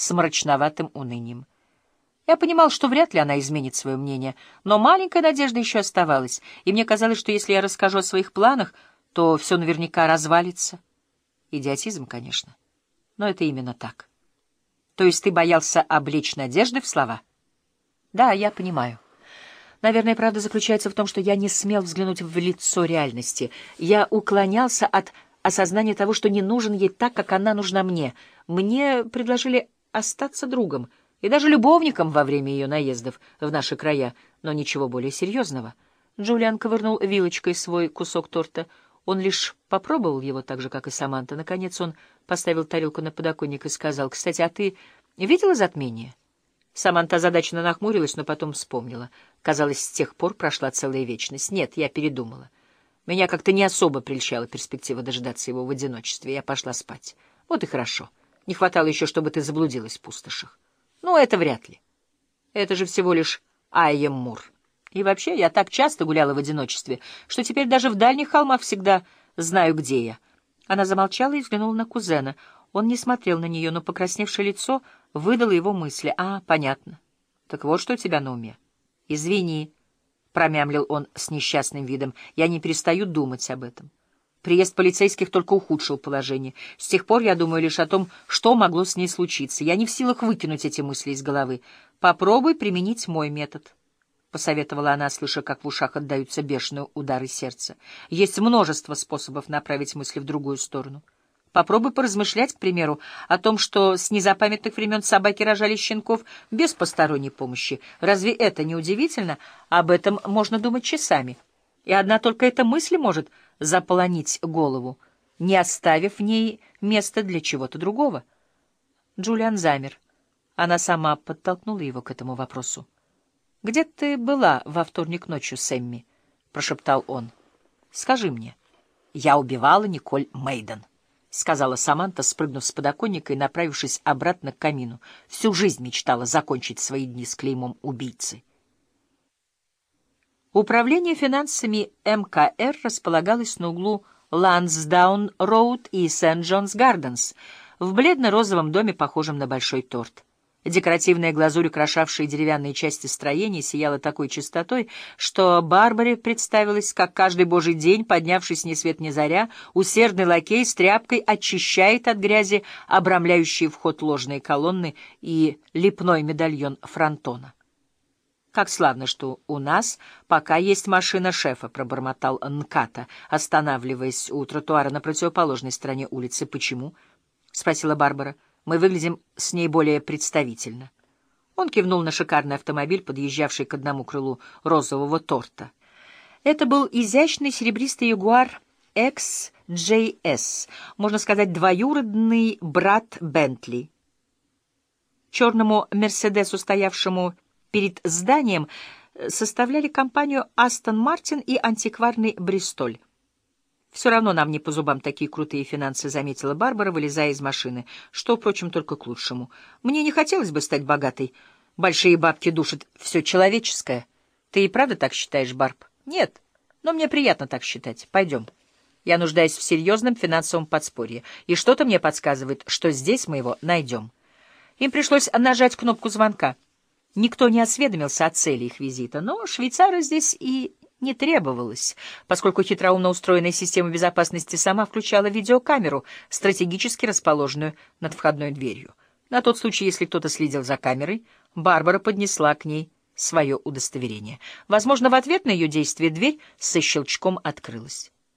с мрачноватым унынием. Я понимал, что вряд ли она изменит свое мнение, но маленькая надежда еще оставалась, и мне казалось, что если я расскажу о своих планах, то все наверняка развалится. Идиотизм, конечно, но это именно так. То есть ты боялся облечь надежды в слова? Да, я понимаю. Наверное, правда заключается в том, что я не смел взглянуть в лицо реальности. Я уклонялся от осознания того, что не нужен ей так, как она нужна мне. Мне предложили остаться другом и даже любовником во время ее наездов в наши края, но ничего более серьезного. Джулиан ковырнул вилочкой свой кусок торта. Он лишь попробовал его так же, как и Саманта. Наконец он поставил тарелку на подоконник и сказал, «Кстати, а ты видела затмение?» Саманта озадаченно нахмурилась, но потом вспомнила. Казалось, с тех пор прошла целая вечность. Нет, я передумала. Меня как-то не особо прельщала перспектива дожидаться его в одиночестве. Я пошла спать. Вот и хорошо. Не хватало еще, чтобы ты заблудилась в пустошах. Ну, это вряд ли. Это же всего лишь Айем Мур. И вообще, я так часто гуляла в одиночестве, что теперь даже в дальних холмах всегда знаю, где я. Она замолчала и взглянула на кузена. Он не смотрел на нее, но покрасневшее лицо выдало его мысли. «А, понятно. Так вот, что у тебя на уме. Извини». — промямлил он с несчастным видом. «Я не перестаю думать об этом. Приезд полицейских только ухудшил положение. С тех пор я думаю лишь о том, что могло с ней случиться. Я не в силах выкинуть эти мысли из головы. Попробуй применить мой метод». — посоветовала она, слыша, как в ушах отдаются бешеные удары сердца. «Есть множество способов направить мысли в другую сторону». Попробуй поразмышлять, к примеру, о том, что с незапамятных времен собаки рожали щенков без посторонней помощи. Разве это не удивительно? Об этом можно думать часами. И одна только эта мысль может заполонить голову, не оставив в ней места для чего-то другого. Джулиан замер. Она сама подтолкнула его к этому вопросу. «Где ты была во вторник ночью, Сэмми?» — прошептал он. «Скажи мне». «Я убивала Николь Мейден». — сказала Саманта, спрыгнув с подоконника и направившись обратно к камину. Всю жизнь мечтала закончить свои дни с клеймом убийцы. Управление финансами МКР располагалось на углу Лансдаун-Роуд и Сент-Джонс-Гарденс в бледно-розовом доме, похожем на большой торт. Декоративная глазурь, украшавшая деревянные части строения, сияла такой чистотой, что Барбаре представилось, как каждый божий день, поднявшись ни свет ни заря, усердный лакей с тряпкой очищает от грязи обрамляющие вход ложные колонны и лепной медальон фронтона. «Как славно, что у нас пока есть машина шефа», — пробормотал Нката, останавливаясь у тротуара на противоположной стороне улицы. «Почему?» — спросила Барбара. Мы выглядим с ней более представительно. Он кивнул на шикарный автомобиль, подъезжавший к одному крылу розового торта. Это был изящный серебристый ягуар XJS, можно сказать, двоюродный брат Бентли. Черному «Мерседесу», стоявшему перед зданием, составляли компанию «Астон Мартин» и антикварный «Бристоль». «Все равно нам не по зубам такие крутые финансы», — заметила Барбара, вылезая из машины, что, впрочем, только к лучшему. «Мне не хотелось бы стать богатой. Большие бабки душат все человеческое. Ты и правда так считаешь, Барб?» «Нет, но мне приятно так считать. Пойдем. Я нуждаюсь в серьезном финансовом подспорье, и что-то мне подсказывает, что здесь мы его найдем». Им пришлось нажать кнопку звонка. Никто не осведомился о цели их визита, но швейцары здесь и не требовалось, поскольку хитроумно устроенная система безопасности сама включала видеокамеру, стратегически расположенную над входной дверью. На тот случай, если кто-то следил за камерой, Барбара поднесла к ней свое удостоверение. Возможно, в ответ на ее действие дверь со щелчком открылась.